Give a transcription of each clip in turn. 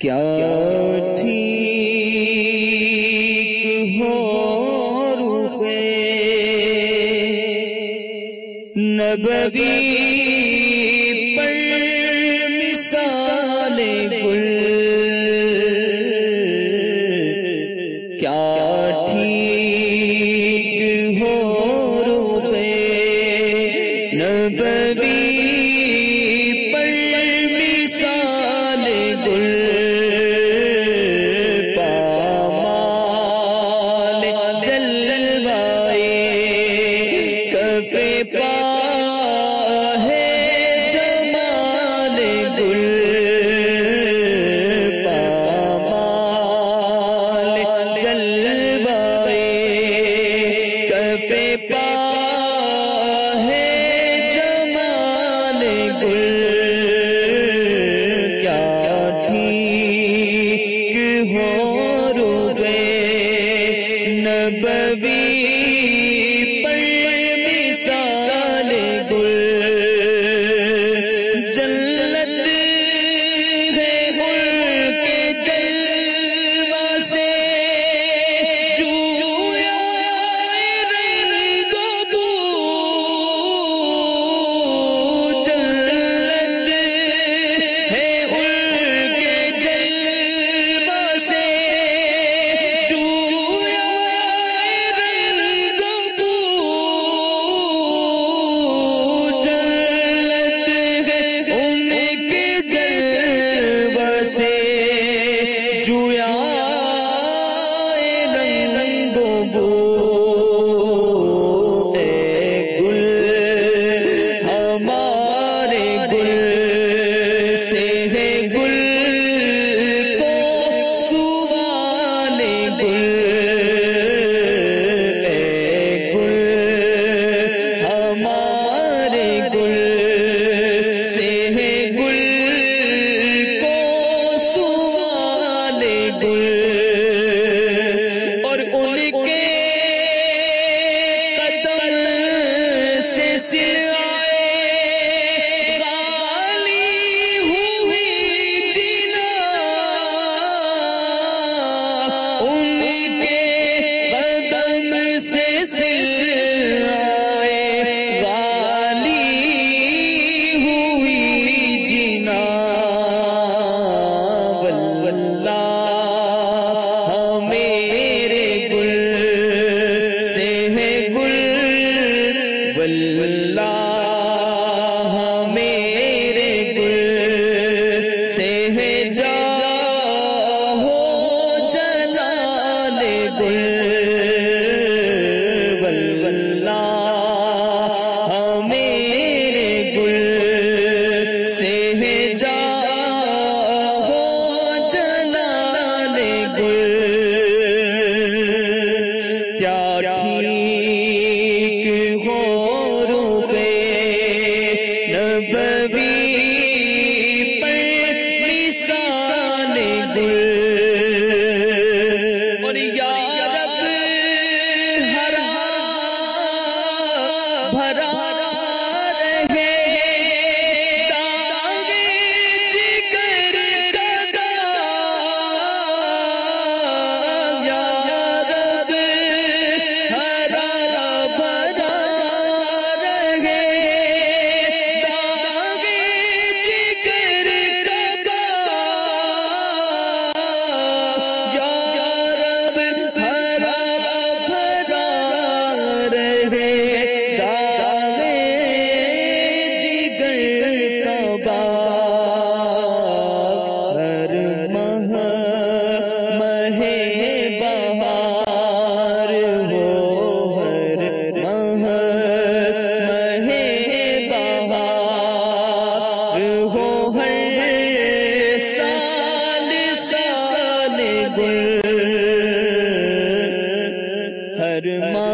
کیا ٹھیک ہو روپے نبوی نبوی جویا فرما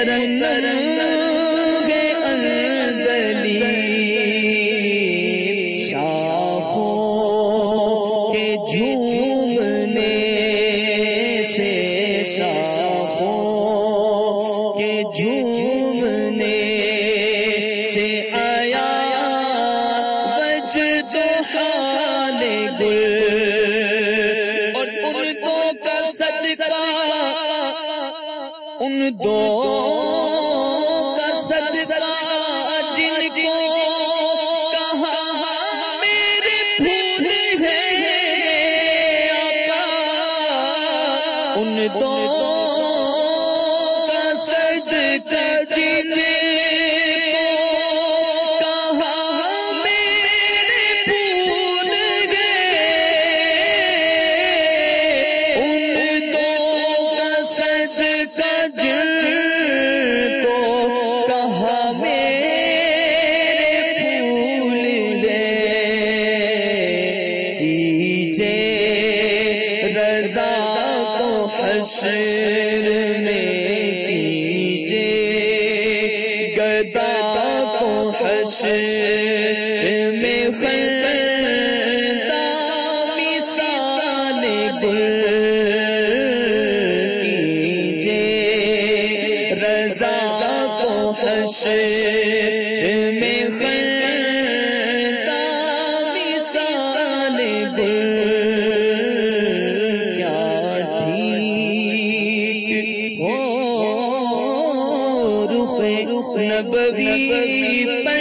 رنگ اندلی شاخوں کے جھومنے سے شاخوں کے جھومنے سے آیا جو حال گل ان دو کا صدقہ جن کو کہا ان دو رضا کو حشر میں کیجے گدا کو حشر میں خلدا مثال گل کیجے رضا کو حشر نبوی